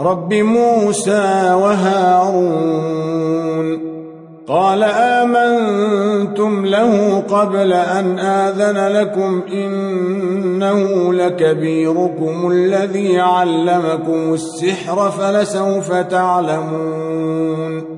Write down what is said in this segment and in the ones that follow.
رب موسى وهارون. قال آمنتم له قبل أن آذن لكم إنه لكبيركم الذي علمكم السحر فلسوف تعلمون.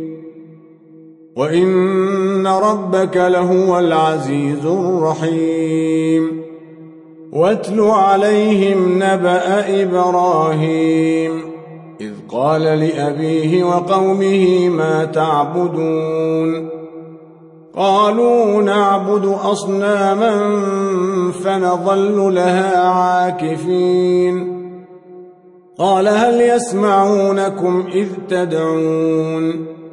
وإن ربك لهو العزيز الرحيم واتل عليهم نبأ إبراهيم إذ قال لأبيه وقومه ما تعبدون قالوا نعبد أصناما فنظل لها عاكفين قال هل يسمعونكم إذ تدعون